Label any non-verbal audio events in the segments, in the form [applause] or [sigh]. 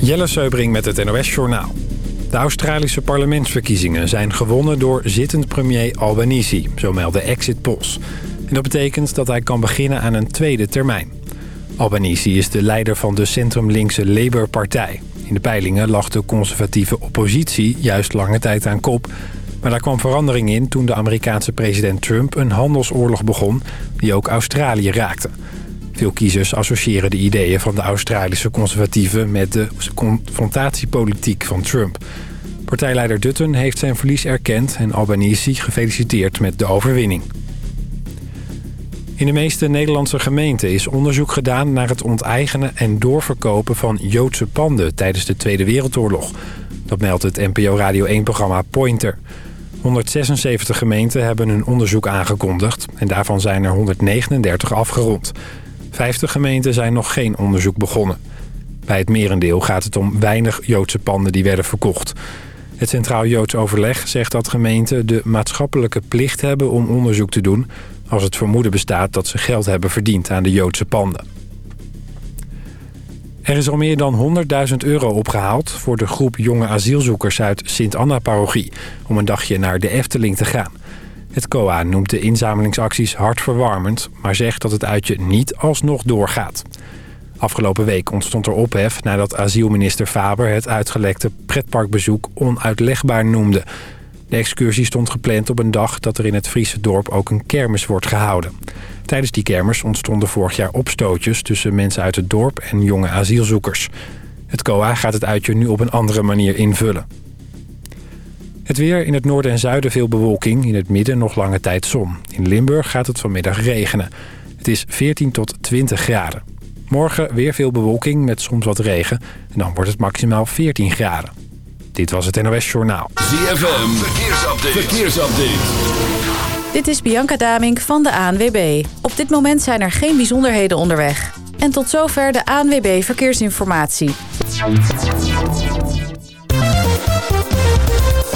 Jelle Seubring met het NOS Journaal. De Australische parlementsverkiezingen zijn gewonnen door zittend premier Albanese, zo melden exit polls. En dat betekent dat hij kan beginnen aan een tweede termijn. Albanese is de leider van de centrum-linkse Labour-partij. In de peilingen lag de conservatieve oppositie juist lange tijd aan kop... maar daar kwam verandering in toen de Amerikaanse president Trump een handelsoorlog begon... die ook Australië raakte. Veel kiezers associëren de ideeën van de Australische conservatieven... met de confrontatiepolitiek van Trump. Partijleider Dutton heeft zijn verlies erkend... en Albanese gefeliciteerd met de overwinning. In de meeste Nederlandse gemeenten is onderzoek gedaan... naar het onteigenen en doorverkopen van Joodse panden... tijdens de Tweede Wereldoorlog. Dat meldt het NPO Radio 1-programma Pointer... 176 gemeenten hebben een onderzoek aangekondigd... en daarvan zijn er 139 afgerond. 50 gemeenten zijn nog geen onderzoek begonnen. Bij het merendeel gaat het om weinig Joodse panden die werden verkocht. Het Centraal Joods Overleg zegt dat gemeenten de maatschappelijke plicht hebben om onderzoek te doen... als het vermoeden bestaat dat ze geld hebben verdiend aan de Joodse panden. Er is al meer dan 100.000 euro opgehaald voor de groep jonge asielzoekers uit Sint-Anna-parochie... om een dagje naar de Efteling te gaan. Het COA noemt de inzamelingsacties hartverwarmend... maar zegt dat het uitje niet alsnog doorgaat. Afgelopen week ontstond er ophef nadat asielminister Faber... het uitgelekte pretparkbezoek onuitlegbaar noemde. De excursie stond gepland op een dag dat er in het Friese dorp ook een kermis wordt gehouden. Tijdens die kermis ontstonden vorig jaar opstootjes... tussen mensen uit het dorp en jonge asielzoekers. Het COA gaat het uitje nu op een andere manier invullen. Het weer in het noorden en zuiden veel bewolking. In het midden nog lange tijd zon. In Limburg gaat het vanmiddag regenen. Het is 14 tot 20 graden. Morgen weer veel bewolking met soms wat regen. En dan wordt het maximaal 14 graden. Dit was het NOS Journaal. ZFM, verkeersupdate. verkeersupdate. Dit is Bianca Damink van de ANWB. Op dit moment zijn er geen bijzonderheden onderweg. En tot zover de ANWB Verkeersinformatie.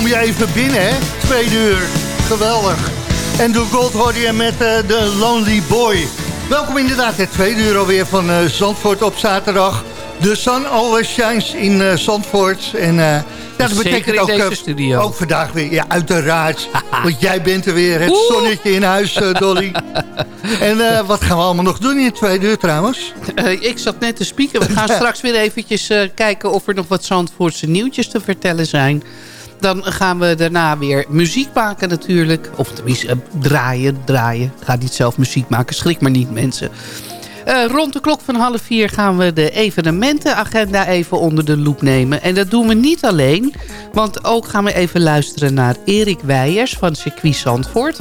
Kom je even binnen, hè? Tweede uur. Geweldig. En doe Gold hoorde je met uh, The Lonely Boy. Welkom inderdaad, het tweede uur alweer van uh, Zandvoort op zaterdag. The sun always shines in uh, Zandvoort. En ja, dat betekent ook, ook vandaag weer. Ja, uiteraard. [laughs] want jij bent er weer, het zonnetje in huis, Dolly. [laughs] en wat gaan we allemaal nog doen in het tweede uur trouwens? ik zat net te spieken. We gaan [laughs] straks weer eventjes kijken of er nog wat Zandvoortse nieuwtjes te vertellen zijn. Dan gaan we daarna weer muziek maken natuurlijk. Of tenminste, uh, draaien, draaien. Ga niet zelf muziek maken, schrik maar niet mensen. Uh, rond de klok van half vier gaan we de evenementenagenda even onder de loep nemen. En dat doen we niet alleen, want ook gaan we even luisteren naar Erik Weijers van Circuit Zandvoort.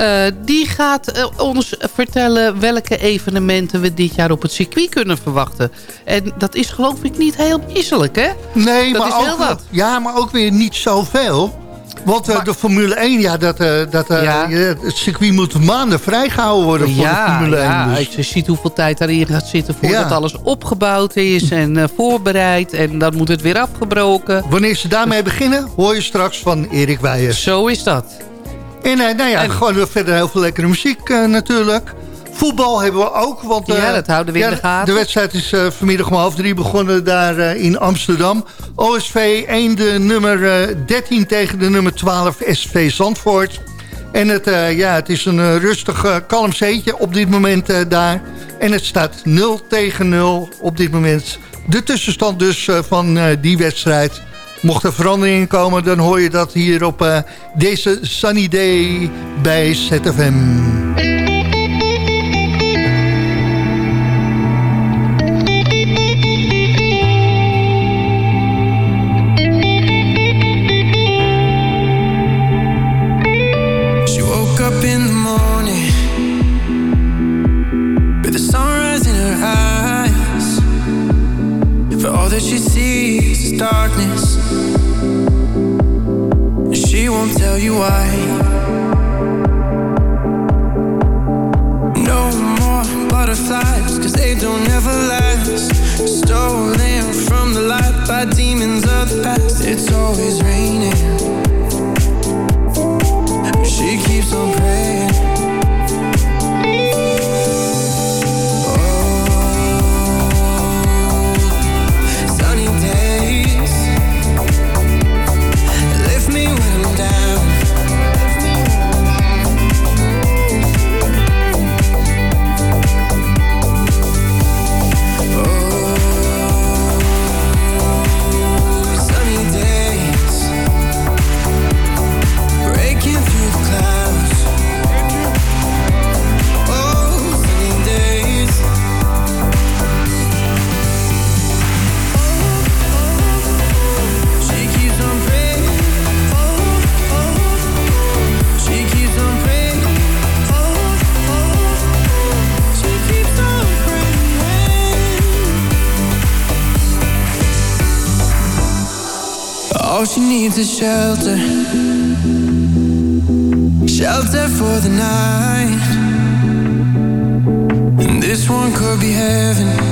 Uh, die gaat uh, ons vertellen welke evenementen we dit jaar op het circuit kunnen verwachten. En dat is geloof ik niet heel misselijk, hè? Nee, dat maar, ook, wat. Ja, maar ook weer niet zoveel. Want uh, de Formule 1, ja, dat, dat, ja. het circuit moet maanden vrijgehouden worden voor ja, de Formule 1. Ja, dus. je ziet hoeveel tijd daarin gaat zitten voordat alles opgebouwd is en voorbereid. En dan moet het weer afgebroken. Wanneer ze daarmee beginnen, hoor je straks van Erik Weijers. Zo is dat. En uh, nou ja, en... gewoon verder heel veel lekkere muziek uh, natuurlijk. Voetbal hebben we ook. Want, ja, dat houden we in de gaten. De wedstrijd is vanmiddag om half drie begonnen daar in Amsterdam. OSV 1 de nummer 13 tegen de nummer 12 SV Zandvoort. En het, ja, het is een rustig kalm zeetje op dit moment daar. En het staat 0 tegen 0 op dit moment. De tussenstand dus van die wedstrijd. Mocht er veranderingen komen, dan hoor je dat hier op uh, deze Sunny Day bij ZFM. Demons of the past. It's always raining. Needs is shelter. Shelter for the night. And this one could be heaven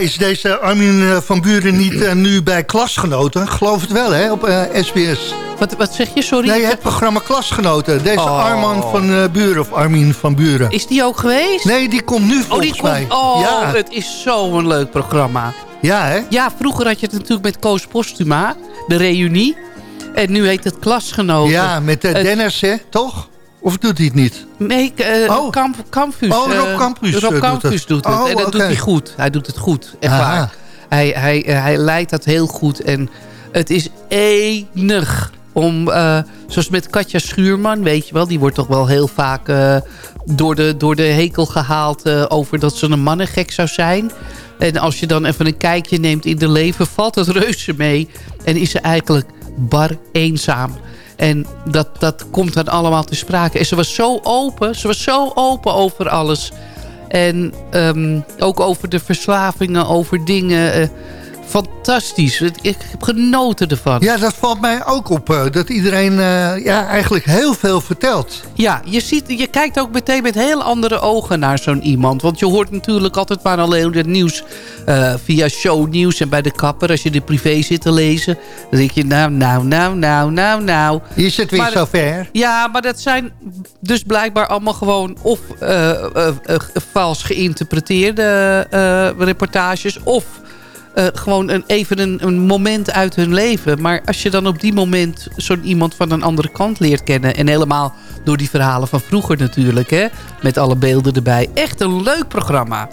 is deze Armin eh, van Buren niet eh, nu bij Klasgenoten? Geloof het wel, hè, op eh, SBS. Wat, wat zeg je, sorry? Nee, het programma Klasgenoten. Deze Oh. Arman van eh, Buren, of Armin van Buren. Is die ook geweest? Nee, die komt nu Oh, volgens die mij. komt... Oh, ja. het is zo'n leuk programma. ja, hè? Ja, vroeger had je het natuurlijk met Koos Postuma, de reunie. En nu heet het Klasgenoten. Ja, met eh, Het- Dennis, hè, toch? Of doet hij het niet? Nee, eh Oh. Kamp, Campus. Oh, Rob eh, Campus, Rob eh, doet Campus het. doet het. Oh, en dat doet hij goed. Hij doet het goed, echt Aha. waar. Hij, hij, eh, hij leidt dat heel goed. En het is enig om... eh, zoals met Katja Schuurman, weet je wel. Die wordt toch wel heel vaak eh, door, de, door de hekel gehaald... eh, over dat ze een mannengek zou zijn. En als je dan even een kijkje neemt in de leven... valt het reuze mee. En is ze eigenlijk bar eenzaam. En dat, dat komt dan allemaal te sprake. En ze was zo open. Ze was zo open over alles. En ehm, ook over de verslavingen, over dingen. eh, fantastisch. Ik, heb genoten ervan. Ja, dat valt mij ook op. eh, dat iedereen eh, ja, eigenlijk heel veel vertelt. Ja, je, ziet, je kijkt ook meteen met heel andere ogen naar zo'n iemand. Want je hoort natuurlijk altijd maar alleen het nieuws eh, via shownieuws en bij de kapper. Als je de privé zit te lezen, dan denk je nou, nou, nou, nou, nou, nou. Is het weer Maar- zover? Ja, maar dat zijn dus blijkbaar allemaal gewoon of vals geïnterpreteerde reportages... of eh, gewoon een, even een, een moment uit hun leven. Maar als je dan op die moment zo'n iemand van een andere kant leert kennen... en helemaal door die verhalen van vroeger natuurlijk, hè, met alle beelden erbij. Echt een leuk programma.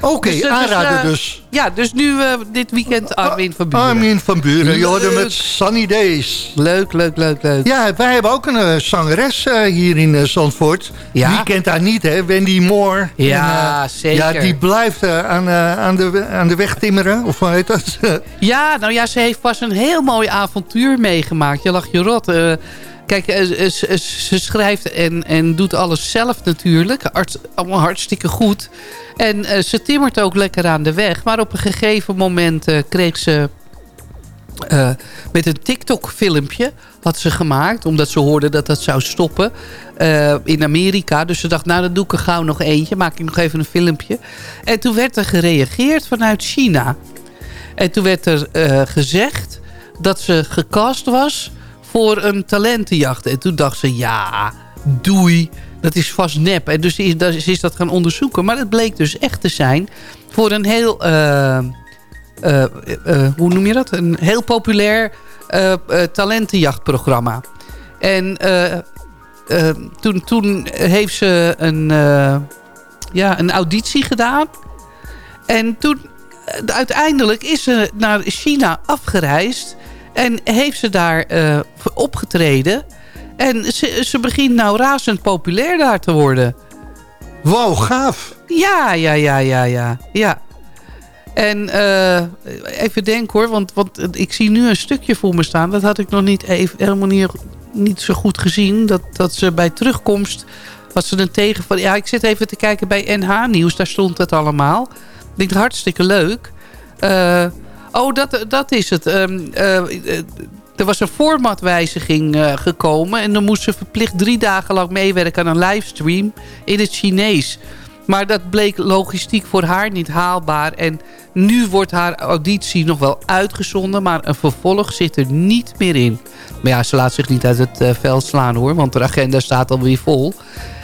Oké, Dus, eh, dus, aanraden eh, dus. Ja, dus nu eh, dit weekend Armin van Buren. Armin van Buren, Leuk. met Sunny Days. Leuk, leuk, leuk, leuk. Ja, wij hebben ook een zangeres hier in Zandvoort. Ja? Wie kent haar niet, hè? Wendy Moore. Ja, En, zeker. Ja, die blijft aan, aan, de, aan de weg timmeren. Of hoe heet dat? [laughs] Ja, nou ja, ze heeft pas een heel mooi avontuur meegemaakt. Je lacht je rot. Kijk, ze, schrijft en, en doet alles zelf natuurlijk. Hart, allemaal hartstikke goed. En eh, ze timmert ook lekker aan de weg. Maar op een gegeven moment eh, kreeg ze... eh, met een TikTok-filmpje had ze gemaakt. Omdat ze hoorde dat dat zou stoppen in Amerika. Dus ze dacht, nou dan doe ik er gauw nog eentje. Maak ik nog even een filmpje. En toen werd er gereageerd vanuit China. En toen werd er gezegd dat ze gecast was voor een talentenjacht. En toen dacht ze, ja, doei, dat is vast nep. En dus is, dat- ze is dat gaan onderzoeken. Maar het bleek dus echt te zijn voor een heel, eh, eh, eh, hoe noem je dat? Een heel populair talentenjachtprogramma. En toen, toen heeft ze een, ja, een auditie gedaan. En toen uiteindelijk is ze naar China afgereisd. En heeft ze daar opgetreden. En ze, ze begint nou razend populair daar te worden. Wow, gaaf. Ja, ja, ja, ja, ja. ja. En eh, even denken hoor, want, want ik zie nu een stukje voor me staan. Dat had ik nog niet even, helemaal niet, niet zo goed gezien. Dat, dat ze bij terugkomst, wat ze een tegen van... Ja, ik zit even te kijken bij NH Nieuws, daar stond het allemaal. Ik denk, hartstikke leuk. Eh, Oh, dat, dat is het. Ehm, eh, eh, er was een formatwijziging eh, gekomen. En dan moest ze verplicht drie dagen lang meewerken aan een livestream in het Chinees. Maar dat bleek logistiek voor haar niet haalbaar. En nu wordt haar auditie nog wel uitgezonden. Maar een vervolg zit er niet meer in. Maar ja, ze laat zich niet uit het uh, veld slaan hoor. Want de agenda staat alweer vol.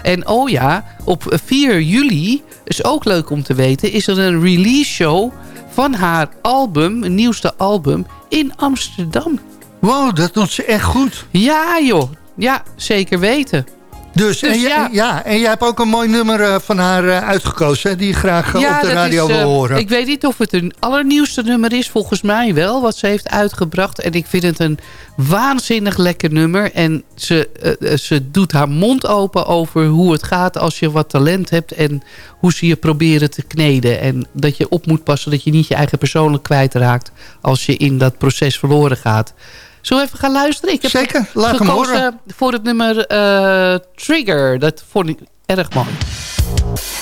En oh ja, op 4 juli, is ook leuk om te weten... is er een release show van haar album, nieuwste album, in Amsterdam. Wow, dat doet ze echt goed. Ja joh, ja, zeker weten. Dus, Dus en, jij- ja. ja. en jij hebt ook een mooi nummer eh, van haar eh, uitgekozen... Die je graag eh, op de radio is, wil horen. Ik weet niet of het een allernieuwste nummer is. Volgens mij wel, wat ze heeft uitgebracht. En ik vind het een waanzinnig lekker nummer. En ze, ze doet haar mond open over hoe het gaat als je wat talent hebt. En hoe ze je proberen te kneden. En dat je op moet passen dat je niet je eigen persoonlijk kwijtraakt... als je in dat proces verloren gaat. Zullen we even gaan luisteren? Ik heb Zeker, laat hem gekozen horen. voor het nummer eh, Trigger. Dat vond ik erg mooi.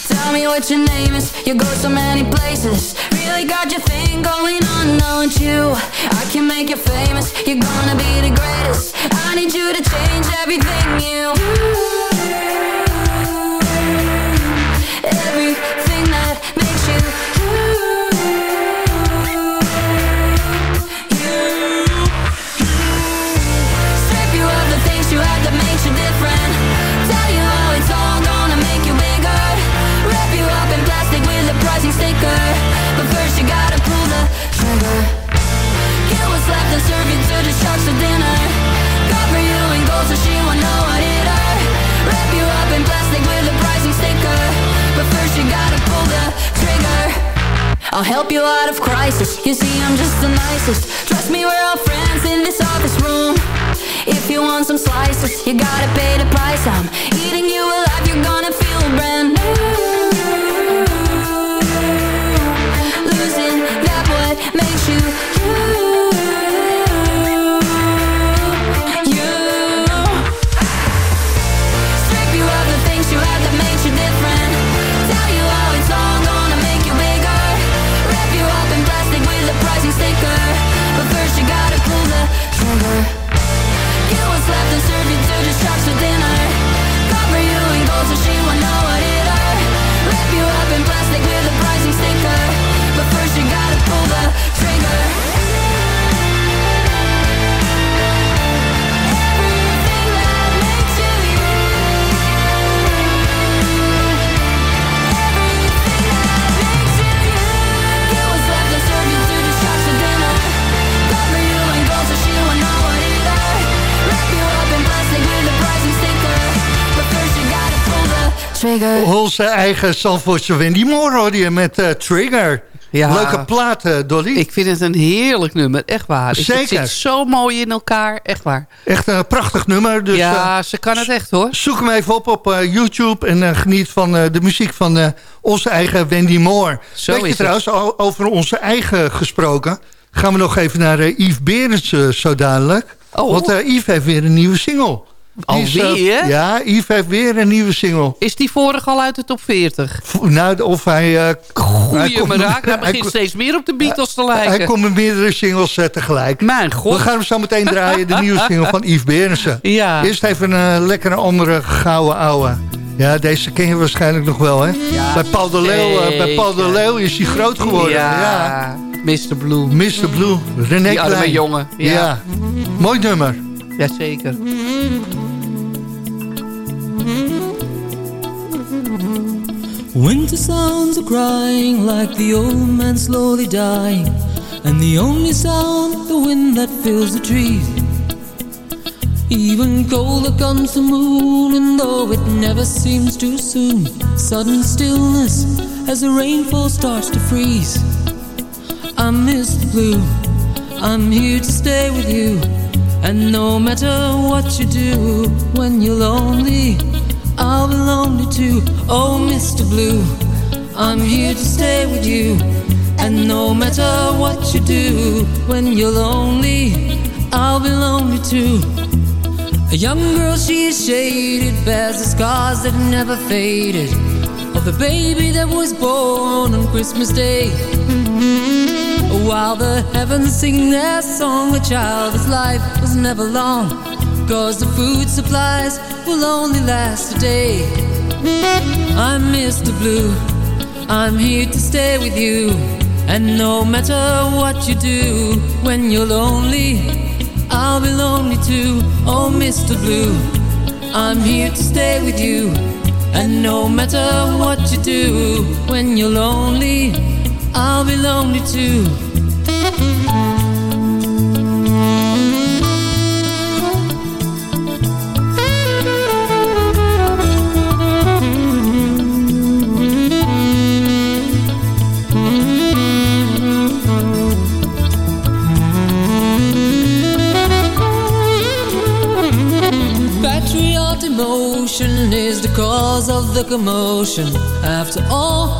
Tell me what your name is. You go so many places. Really got your thing going on, don't you? I can make you famous. You're gonna be the greatest. I need you to change everything you Everything I'll help you out of crisis. You see, I'm just the nicest. Trust me, we're all friends in this office room. If you want some slices, you gotta pay the price. I'm eating you alive. You're gonna feel brand new. Trigger. Onze eigen Zandvoortse Wendy Moore hoorde je met eh, Trigger. Ja. Leuke plaat, eh, Dolly. Ik vind het een heerlijk nummer, echt waar. Zeker. Het zit zo mooi in elkaar, echt waar. Echt een prachtig nummer. Dus, eh, ja, ze kan het echt hoor. Zoek hem even op op eh, YouTube en eh, geniet van eh, de muziek van eh, onze eigen Wendy Moore. Zo Weet je het. trouwens, over onze eigen gesproken... gaan we nog even naar eh, Yves Berends eh, zo dadelijk. Oh. Want eh, Yves heeft weer een nieuwe single. Is, eh, Alweer? ja, Yves heeft weer een nieuwe single. Is die vorige al uit de top 40? V- Nou, of hij... hij Goeie hij hij begint steeds meer op de Beatles te Hij lijken. komt met meerdere singles eh, tegelijk. Mijn god. We gaan hem zo meteen draaien, de nieuwe single van Yves Berendsen. [laughs] Ja. Eerst even een lekkere andere gouden ouwe. Ja, deze ken je waarschijnlijk nog wel, hè? bij Paul de Leeuw, bij Paul de. Leeuw is hij groot geworden. Ja. Ja, Mr. Blue. Mr. Blue, René Die arme jongen, ja. Ja. Mooi nummer. Jazeker. Winter sounds are crying like the old man slowly dying, and the only sound the wind that fills the trees. Even colder comes the moon, and though it never seems too soon, sudden stillness as the rainfall starts to freeze. I miss the blue, I'm here to stay with you, and no matter what you do, when you're lonely, I'll be lonely too. Oh, Mr. Blue, I'm here to stay with you. And no matter what you do, when you're lonely, I'll be lonely too. A young girl, she is shaded, bears the scars that never faded. Of the baby that was born on Christmas Day. While the heavens sing their song, a child's life was never long. Cause the food supplies will only last a day. I'm Mr. Blue, I'm here to stay with you. And no matter what you do, when you're lonely, I'll be lonely too. Oh, Mr. Blue, I'm here to stay with you. And no matter what you do, when you're lonely, I'll be lonely too. Patriot emotion is the cause of the commotion. After all,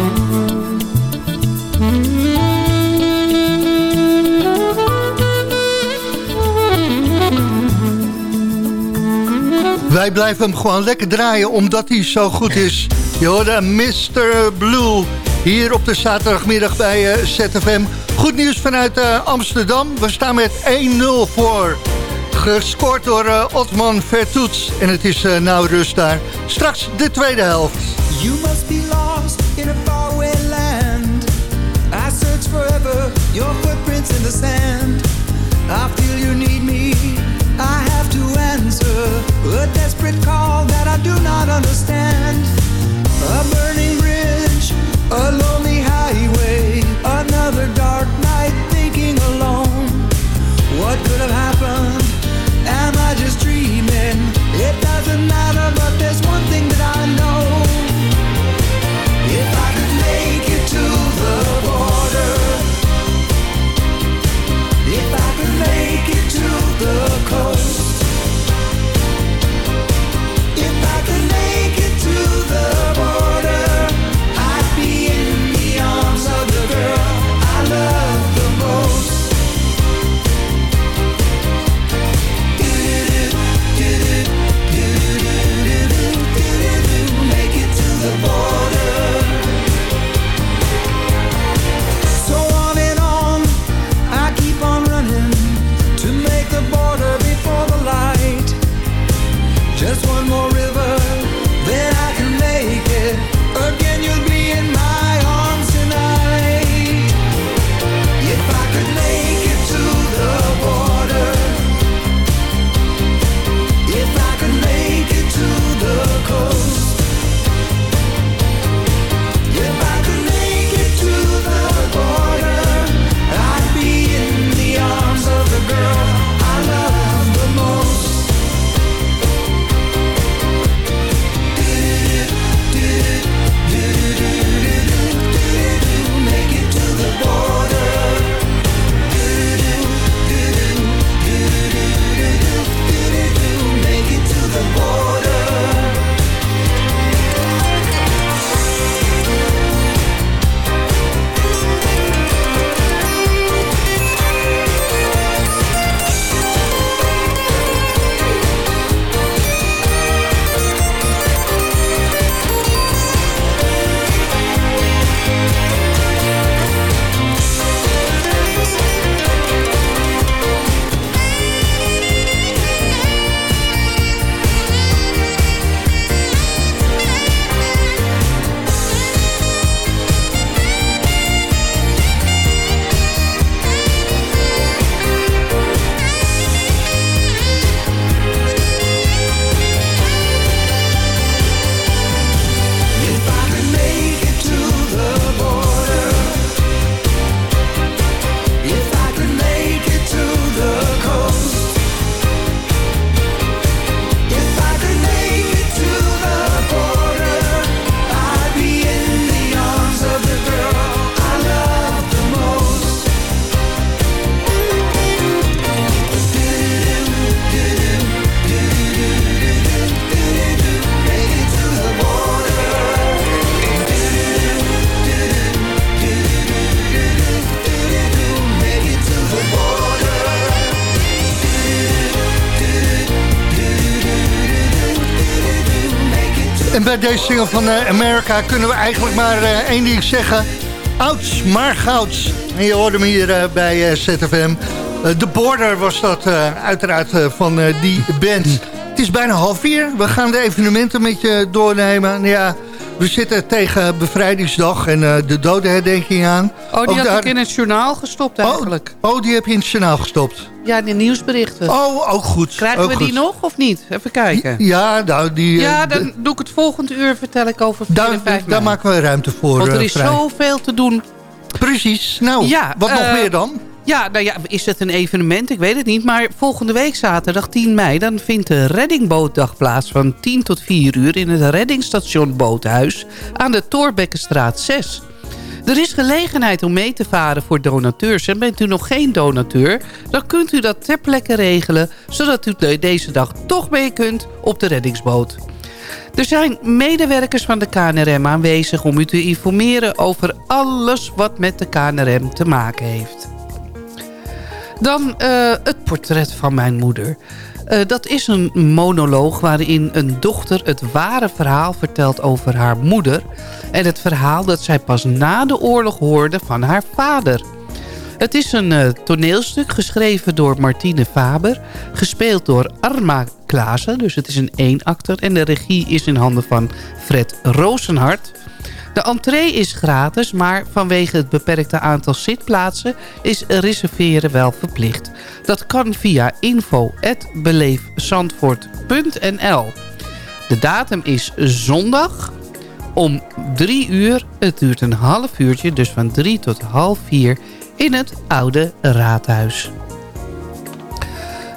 Wij blijven hem gewoon lekker draaien omdat hij zo goed is. Je hoorde Mr. Blue hier op de zaterdagmiddag bij eh, ZFM. Goed nieuws vanuit eh, Amsterdam. We staan met 1-0 voor. Gescoord door eh, Otman Vertoets. En het is nou rust daar. Straks de tweede helft. You must be lost in a faraway land. I search forever, your footprints in the sand. I feel you need A desperate call that I do not understand. A burning bridge, a lonely highway. Another dark night thinking alone. What could have happened? Bij deze single van eh, America kunnen we eigenlijk maar eh, één ding zeggen. Ouds, maar gouds. En je hoorde hem hier eh, bij ZFM. De Border was dat uiteraard van die band. Het is bijna half vier. We gaan de evenementen met je doornemen. Nou ja, we zitten tegen bevrijdingsdag en de dodenherdenking aan. Oh, die Ook had daar- ik in het journaal gestopt eigenlijk. Oh, oh, die heb je in het journaal gestopt. Ja, de nieuwsberichten. Oh, ook goed. Krijgen ook we die nog of niet? Even kijken. Ja, nou, die... eh, Ja, d- dan doe ik het volgende uur vertel ik over 4 daar, en 5 daar maken we ruimte voor. Want er eh, is vrij. zoveel te doen. Precies. Nou, Ja, wat nog eh, meer dan? Ja, nou ja, is het een evenement? Ik weet het niet. Maar volgende week zaterdag 10 mei... dan vindt de reddingbootdag plaats van 10 tot 4 uur... in het reddingsstation Boothuis aan de Torbekkenstraat 6. Er is gelegenheid om mee te varen voor donateurs. En bent u nog geen donateur... dan kunt u dat ter plekke regelen... zodat u de- deze dag toch mee kunt op de reddingsboot. Er zijn medewerkers van de KNRM aanwezig om u te informeren over alles wat met de KNRM te maken heeft. Dan eh, het portret van mijn moeder. Eh, dat is een monoloog waarin een dochter het ware verhaal vertelt over haar moeder... en het verhaal dat zij pas na de oorlog hoorde van haar vader. Het is een eh, toneelstuk geschreven door Martine Faber... gespeeld door Arma Klaassen, dus het is een eenakter... en de regie is in handen van Fred Rozenhart... De entree is gratis, maar vanwege het beperkte aantal zitplaatsen is reserveren wel verplicht. Dat kan via info.beleefzandvoort.nl De datum is zondag om 3 uur. Het duurt een half uurtje, dus van 3 tot half 4 in het oude raadhuis.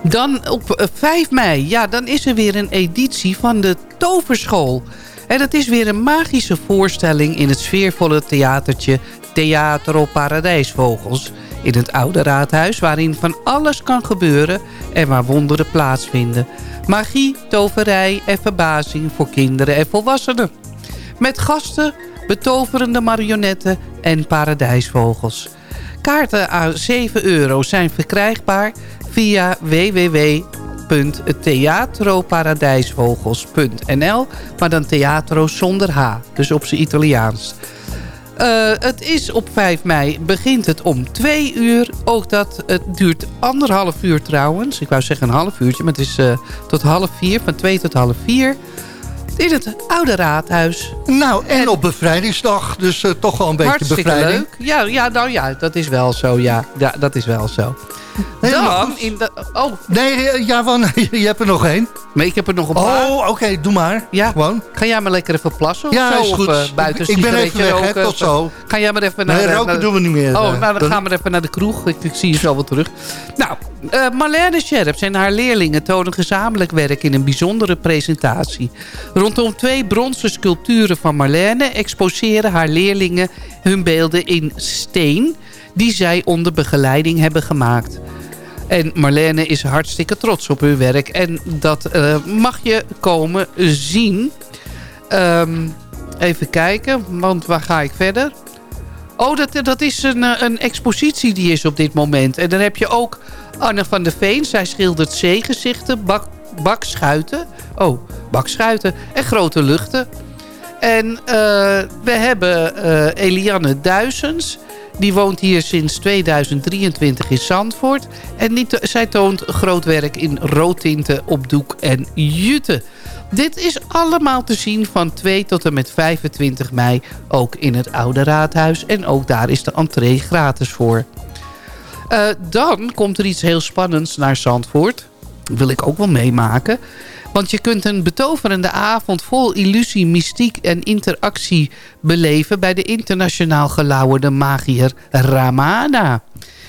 Dan op eh, 5 mei, ja, dan is er weer een editie van de Toverschool. En het is weer een magische voorstelling in het sfeervolle theatertje Theatro Paradijsvogels in het oude raadhuis... waarin van alles kan gebeuren en waar wonderen plaatsvinden. Magie, toverij en verbazing voor kinderen en volwassenen. Met gasten, betoverende marionetten en paradijsvogels. Kaarten aan 7 euro zijn verkrijgbaar via www.theatroparadijsvogels.nl Maar dan theatro zonder H, dus op zijn Italiaans. Eh, het is op 5 mei, begint het om 2 uur. Ook dat, het duurt anderhalf uur trouwens. Ik wou zeggen een half uurtje, maar het is eh, tot half 4, van 2 tot half 4. In het oude raadhuis. Nou, en, op bevrijdingsdag, dus eh, toch wel een beetje Hartstikke bevrijding. leuk. Ja, ja, nou ja, dat is wel zo. Ja, ja dat is wel zo. Dan in de... Oh, Nee, eh, ja, van, [laughs] je hebt er nog één. maar ik heb er nog een paar. Oh, oké, doe maar. Ja. Gewoon. Ga jij maar lekker even plassen of Ja, zo? is goed. Of uh, buiten Ik ben even weg, hè, tot zo. Ga jij maar even naar... Nee, roken naar doen we niet meer. Oh, eh. nou, dan Dan- gaan we even naar de kroeg. Ik, ik zie je zo wel terug. Nou, eh Marlene Scherps en haar leerlingen tonen gezamenlijk werk in een bijzondere presentatie. Rondom twee bronzen sculpturen van Marlene exposeren haar leerlingen hun beelden in steen... die zij onder begeleiding hebben gemaakt. En Marlene is hartstikke trots op hun werk. En dat eh, mag je komen zien. Ehm, even kijken, want waar ga ik verder? Oh, dat, dat is een, eh, een expositie die is op dit moment. En dan heb je ook Anne van der Veen. Zij schildert zeegezichten, bak, bakschuiten. Oh, bakschuiten en grote luchten. En eh, we hebben eh, Eliane Duisens. Die woont hier sinds 2023 in Zandvoort. En zij toont groot werk in roodtinten op doek en jute. Dit is allemaal te zien van 2 tot en met 25 mei. Ook in het Oude Raadhuis. En ook daar is de entree gratis voor. Eh, dan komt er iets heel spannends naar Zandvoort. Wil ik ook wel meemaken. Want je kunt een betoverende avond vol illusie, mystiek en interactie beleven... bij de internationaal gelauwerde magier Ramana.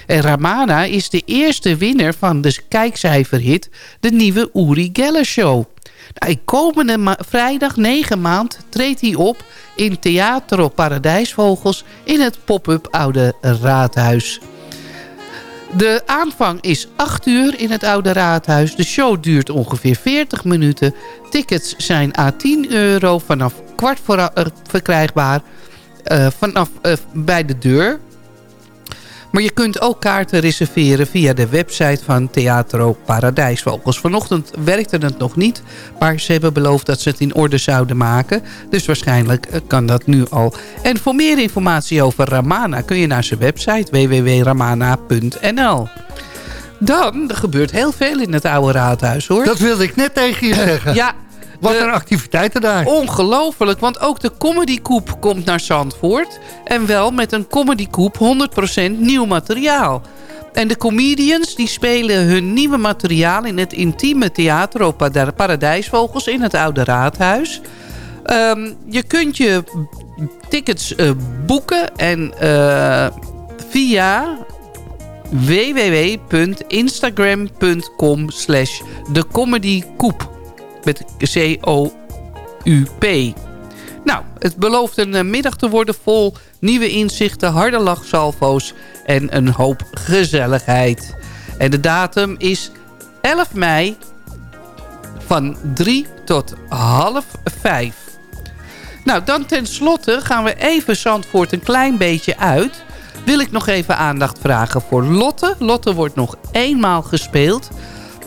En Ramana is de eerste winnaar van de kijkcijferhit... de nieuwe Uri Geller Show. Nou, komende vrijdag 9 maand treedt hij op in Theater Paradijsvogels... in het pop-up Oude Raadhuis. De aanvang is 8 uur in het Oude Raadhuis. De show duurt ongeveer 40 minuten. Tickets zijn à 10 euro vanaf kwart voor eh, verkrijgbaar. eh, vanaf eh, bij de deur. Maar je kunt ook kaarten reserveren via de website van Theatro Paradijsvogels. Vanochtend werkte het nog niet, maar ze hebben beloofd dat ze het in orde zouden maken. Dus waarschijnlijk eh, kan dat nu al. En voor meer informatie over Ramana kun je naar zijn website www.ramana.nl. Dan, er gebeurt heel veel in het oude raadhuis hoor. Dat wilde ik net tegen je zeggen. Ja, Wat de- een activiteiten daar. Ongelooflijk, want ook de Comedy Coop komt naar Zandvoort. En wel met een Comedy Coop 100% nieuw materiaal. En de comedians die spelen hun nieuwe materiaal in het intieme theater op Paradijsvogels in het Oude Raadhuis. Ehm, je kunt je tickets eh, boeken en eh, via www.instagram.com slash thecomedycoop met C-O-U-P. Nou, het belooft een eh, middag te worden vol nieuwe inzichten, harde lachsalvo's en een hoop gezelligheid. En de datum is 11 mei van 3 tot half 5. Nou, dan tenslotte gaan we even Zandvoort een klein beetje uit. Wil ik nog even aandacht vragen voor Lotte. Lotte wordt nog eenmaal gespeeld.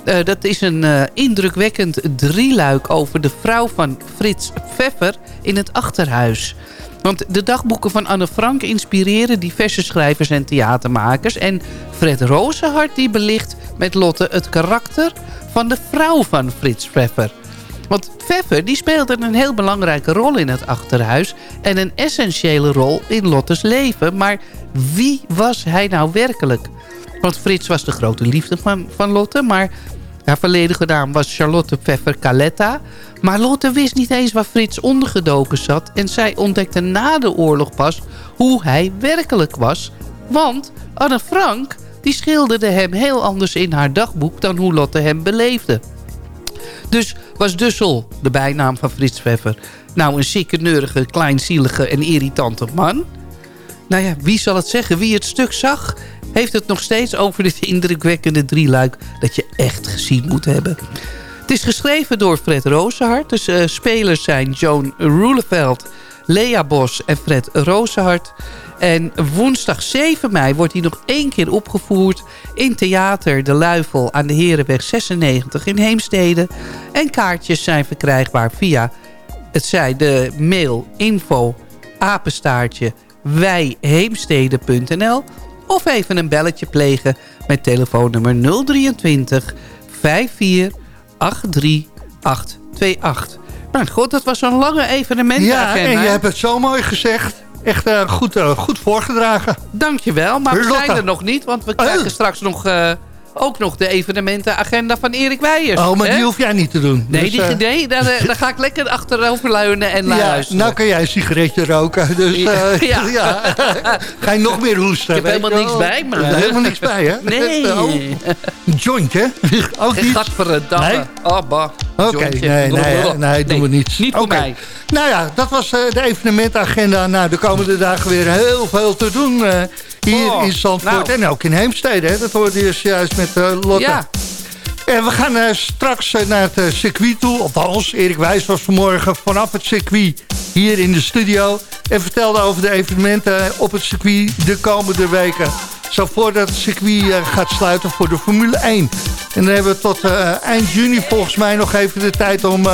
Eh, dat is een eh, indrukwekkend drieluik over de vrouw van Frits Pfeffer in het Achterhuis. Want de dagboeken van Anne Frank inspireren diverse schrijvers en theatermakers. En Fred Rozenhart die belicht met Lotte het karakter van de vrouw van Frits Pfeffer. Want Pfeffer die speelde een heel belangrijke rol in het Achterhuis... en een essentiële rol in Lottes leven. Maar wie was hij nou werkelijk? Want Frits was de grote liefde van, van Lotte... maar haar volledige naam was Charlotte Pfeffer Caletta. Maar Lotte wist niet eens waar Frits ondergedoken zat... en zij ontdekte na de oorlog pas hoe hij werkelijk was. Want Anne Frank die schilderde hem heel anders in haar dagboek... dan hoe Lotte hem beleefde. Dus was Dussel, de bijnaam van Frits Pfeffer... nou een zieke, neurige, kleinzielige en irritante man? Nou ja, wie zal het zeggen? Wie het stuk zag, heeft het nog steeds over dit indrukwekkende drieluik... dat je echt gezien moet hebben. Het is geschreven door Fred Rozenhart. Dus eh, spelers zijn Joan Roeleveld, Lea Bos en Fred Rozenhart. En woensdag 7 mei wordt hij nog één keer opgevoerd... in Theater De Luifel aan de Herenweg 96 in Heemstede. En kaartjes zijn verkrijgbaar via het zij de mail info apenstaartje wijheemstede.nl of even een belletje plegen met telefoonnummer 023 54 83 828. Maar god, dat was een lange Ja, evenementagenda. en je hebt het zo mooi gezegd. Echt eh, goed, eh, goed voorgedragen. Dankjewel, maar we zijn er nog niet, want we krijgen Oh. straks nog, eh, ook nog de evenementenagenda van Erik Weijers. Oh, maar hè? die hoef jij niet te doen. Nee, Dus, die, eh, nee daar, eh, daar ga ik lekker achterover leunen en ja, luisteren. nou kan jij een sigaretje roken. Dus eh, [laughs] Ja. [laughs] ja. Ga je nog meer hoesten. Ik heb helemaal niks bij me. Helemaal niks bij, hè? Nee. [laughs] Oh, een joint, hè? Ook niet? gadverdamme. Nee? Oh, bah. Oké, nee, nee, nee, doen we niet. Niet voor mij. Nou ja, dat was eh, de evenementagenda. Nou, de komende dagen weer heel veel te doen eh, hier Oh, in Zandvoort. nou. En ook in Heemstede, hè? Dat hoorde je juist met eh, Lotte. Ja, En we gaan eh, straks eh, naar het circuit toe. Althans, Erik Wijs was vanmorgen vanaf het circuit hier in de studio. En vertelde over de evenementen op het circuit de komende weken. Zo voordat het circuit gaat sluiten voor de Formule 1. En dan hebben we tot eind juni volgens mij nog even de tijd... om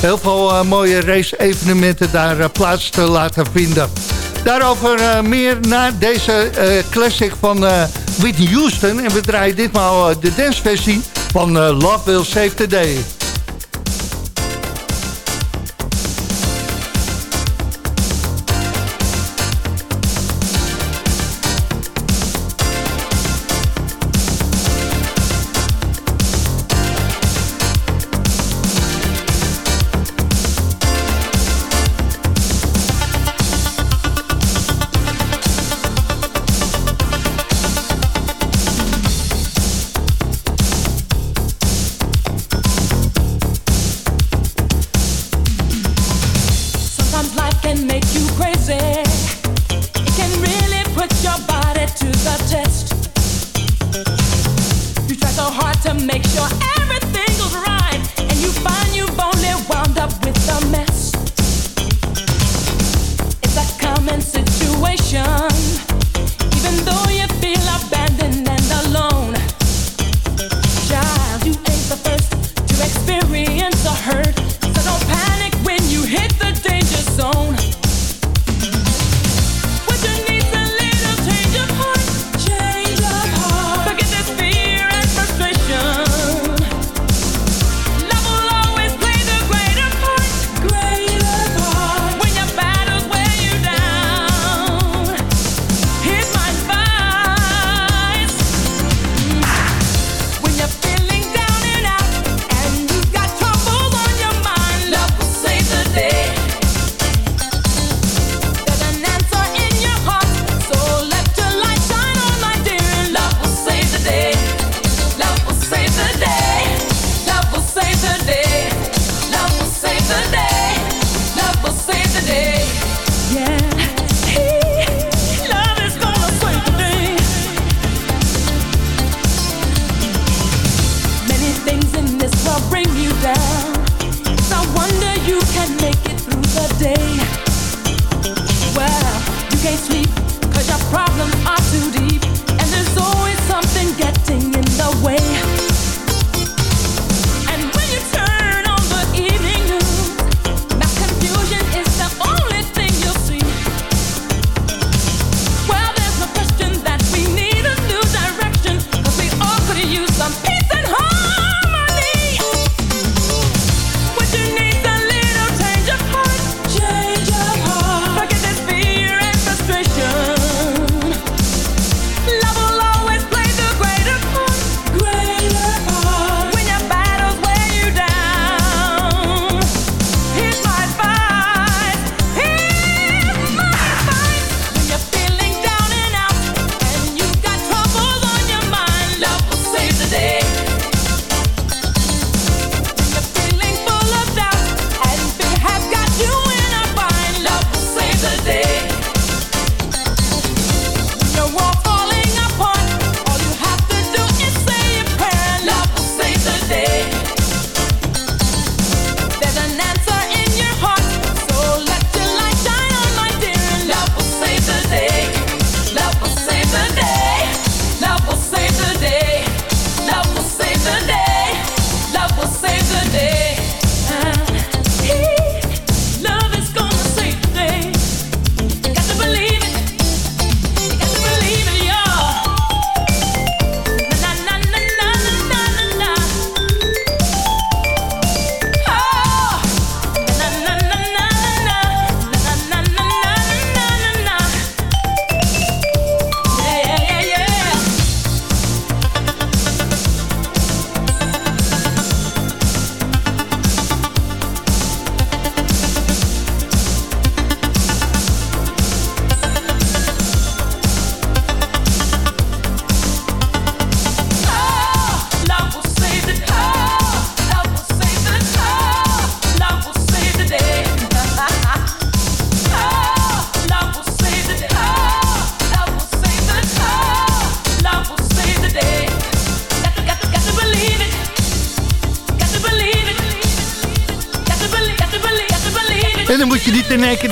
heel veel mooie race-evenementen daar plaats te laten vinden. Daarover eh, meer na deze eh, classic van eh, Whitney Houston. En we draaien ditmaal de danceversie van Love Will Save the Day.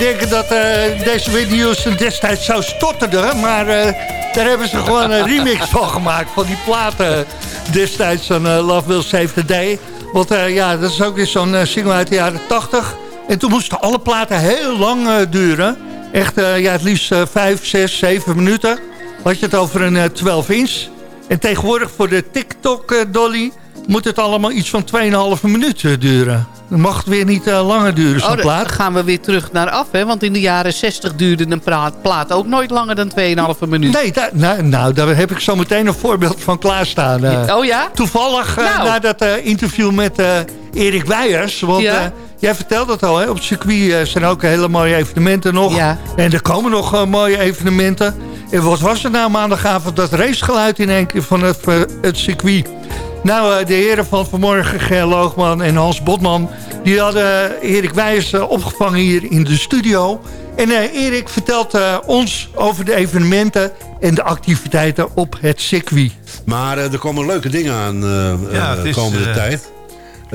Denken dat eh, deze Houston destijds zou stotteren. Maar eh, daar hebben ze gewoon een remix [laughs] van gemaakt. Van die platen destijds van eh, Love Will Save the Day. Want ja, dat is ook weer zo'n single uit de jaren 80. En toen moesten alle platen heel lang duren. Echt, ja, het liefst eh, 5, 6, 7 minuten. Had je het over een eh, 12 inch. En tegenwoordig voor de TikTok eh, Dolly moet het allemaal iets van 2,5 minuten duren. Dan mag het weer niet eh, langer duren, zo'n Oh, dan plaat. gaan we weer terug naar af, hè? Want in de jaren 60 duurde een praat, plaat ook nooit langer dan 2,5 minuut. Nee, nou, nou, daar heb ik zo meteen een voorbeeld van klaarstaan. eh. Oh ja? Toevallig eh, Nou. na dat interview met Erik Weijers. Want Ja. jij vertelde het al, hè, op het circuit zijn ook hele mooie evenementen nog. Ja. En er komen nog mooie evenementen. En wat was er nou maandagavond? Dat racegeluid in één keer van het, het circuit. Nou, eh, de heren van vanmorgen, Ger Loogman en Hans Botman... die hadden eh, Erik Wijs eh, opgevangen hier in de studio. En eh, Erik vertelt eh, ons over de evenementen en de activiteiten op het circuit. Maar er komen leuke dingen aan eh Ja, is, komende tijd.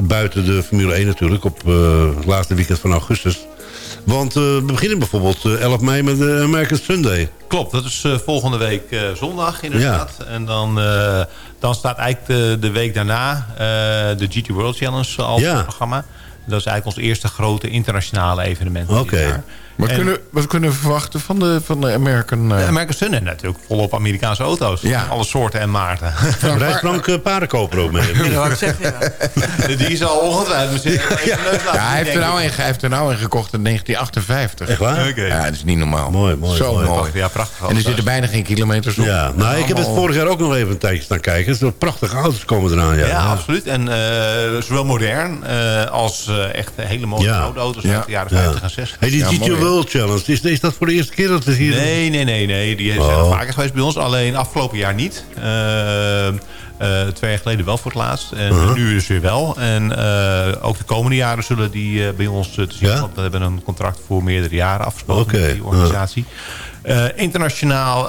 Buiten de Formule 1 natuurlijk, op eh, het laatste weekend van augustus. Want eh, we beginnen bijvoorbeeld eh, 11 mei met de American Sunday. Klopt, dat is eh, volgende week eh, zondag inderdaad. En dan, eh, dan staat eigenlijk de, de week daarna eh, de GT World Challenge al Ja. op het programma. Dat is eigenlijk ons eerste grote internationale evenement. Oké. Wat, En- kunnen, wat kunnen we verwachten van de, van de American... eh, De American Sun en natuurlijk volop Amerikaanse auto's. Ja. Alle soorten en maarten. [laughs] Rijdt Frank uh, paardenkoper ook mee? [laughs] Ja, wat ik zeg, ja. [laughs] Die zal ongetwijfeld misschien even neus laten ja, hij heeft, er nou in, hij heeft er nou in gekocht in 1958. Echt waar? Oké. Ja, dat is niet normaal. Mooi, mooi, Zo mooi. Ja, prachtig. En er zitten bijna geen kilometers op. Ja, nou, ik heb het vorig jaar ook nog even een tijdje staan kijken. Dus prachtige auto's komen eraan. Ja, Ja, absoluut. En eh, zowel modern eh, als eh, echt hele mooie Ja. oude auto's Ja. uit de jaren Ja. 50 en 60. Hey, die World Challenge, is, is dat voor de eerste keer dat het hier... Nee, nee, nee, nee. Die zijn Oh. al vaker geweest bij ons. Alleen afgelopen jaar niet. Eh, eh, twee jaar geleden wel voor het laatst. En Uh-huh. nu is weer wel. En eh, ook de komende jaren zullen die bij ons te zien. Ja? Want we hebben een contract voor meerdere jaren afgesproken met die organisatie. Internationaal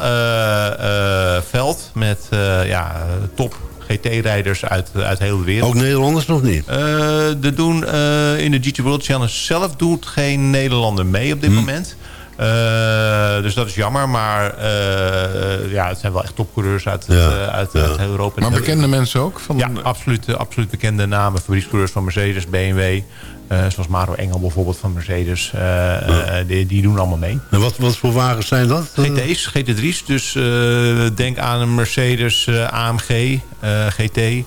veld met ja, top GT-rijders uit, uit heel de wereld. Ook Nederlanders nog niet? Eh, er doen, eh, in de GT World Challenge zelf doet geen Nederlander mee op dit Hm. moment. Eh, dus dat is jammer. Maar eh, ja, het zijn wel echt topcoureurs uit, Ja, eh, uit, ja. uit heel Europa. Maar bekende mensen ook? Van Ja, absoluut, eh, absoluut bekende namen. Fabriekscoureurs van Mercedes, BMW. Eh, zoals Maro Engel bijvoorbeeld van Mercedes. eh, eh, die, die doen allemaal mee. En wat, wat voor wagens zijn dat? GT's, GT3's. Dus denk aan een Mercedes AMG GT. een